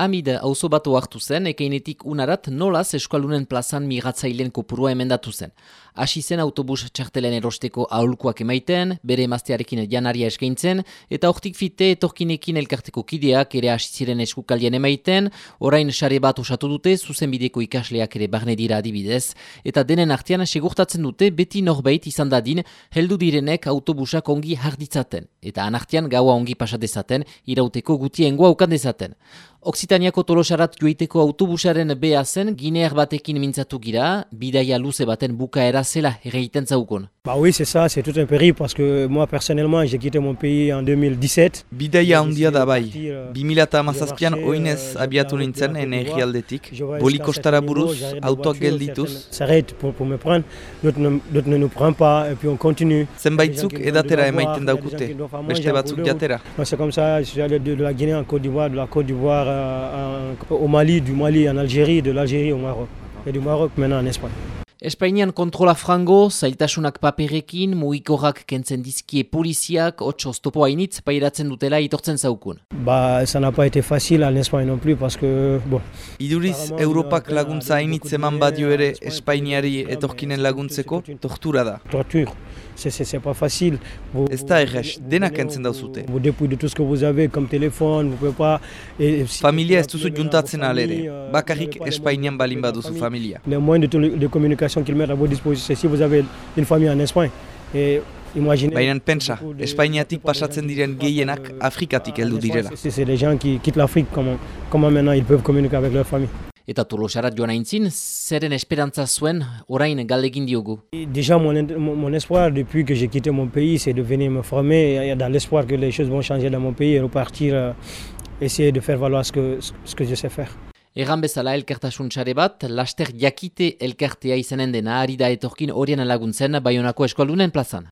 Amid auzo batu hartu zen, ekeinetik unarat nolaz eskualunen plazan migratzailen kopurua emendatu zen. Hasi zen autobus txartelen erosteko aholkuak emaiten, bere emaztearekin janaria eskaintzen, eta hortik fite etorkinekin elkarteko kideak ere hasi ziren eskukalien emaiten, orain sare bat osatu dute, zuzenbideko ikasleak ere barne dira adibidez, eta denen artean segurtatzen dute beti norbait izan dadin heldu direnek autobusak ongi harditzaten, eta anartian gaua ongi pasadezaten, irauteko gutiengoa ukan dezaten. Oksitaniako tolosarat joiteko autobusaren beha zen, ginear batekin mintzatu gira, bidaia luze baten bukaera zela erreiten zaukon. Bah oui, c'est ça, c'est tout un périple parce que moi personnellement, j'ai quitté mon pays en 2017. Bidaia handia da bai. 2017an oinez abiatu nintzen energialdetik. Bolikostara buruz, autoak geldituz. S'arrête pour, pour me prendre, d'autres ne, ne nous prennent pas et puis on continue. Zenbaitzuk edatera emaiten daukute, beste batzuk jatera. C'est comme ça, je suis allé de, la Guinée en Côte d'Ivoire, de la Côte d'Ivoire euh, au Mali, du Mali en Algérie, de l'Algérie au Maroc. Et du Maroc maintenant en Espagne. Espainian kontrola frango, zailtasunak paperekin, mugikorrak kentzen dizkie poliziak, otso oztopo hainitz pairatzen dutela itortzen zaukun. Bah, ça n'a pas été facile en Espagne non plus parce que, bon, Iduriz, Europak laguntza hainitz eman badio ere Espainiari etorkinen laguntzeko, tortura da. torture, c'est- pas facile. Ez da errex, denak kentzen dauzute. dépouillez de tout ce que vous avez comme téléphone, vous pouvez pas... Familia ez duzu juntatzen alere, euh, bakarrik Espainian balin baduzu familia. Les moyens de, télé- communication qu'ils mettent à votre disposition, si vous avez une famille en Espagne, et imaginez... Baina pentsa, Espainiatik pasatzen diren gehienak euh, Afrikatik en heldu Espagne, direla. C'est des gens qui quittent l'Afrique, comment, comment maintenant ils peuvent communiquer avec leur famille Eta tolosarat joan aintzin, zeren esperantza zuen orain galdegin diogu. Déjà, mon, mon, mon espoir depuis que j'ai quitté mon pays, c'est de venir me former dans l'espoir que les choses vont changer dans mon pays et repartir, euh, essayer de faire valoir ce que, ce que je sais faire. Erran bezala elkartasun txare bat, laster jakite elkartea izanen dena ari da etorkin horien laguntzen Baionako eskualunen plazan.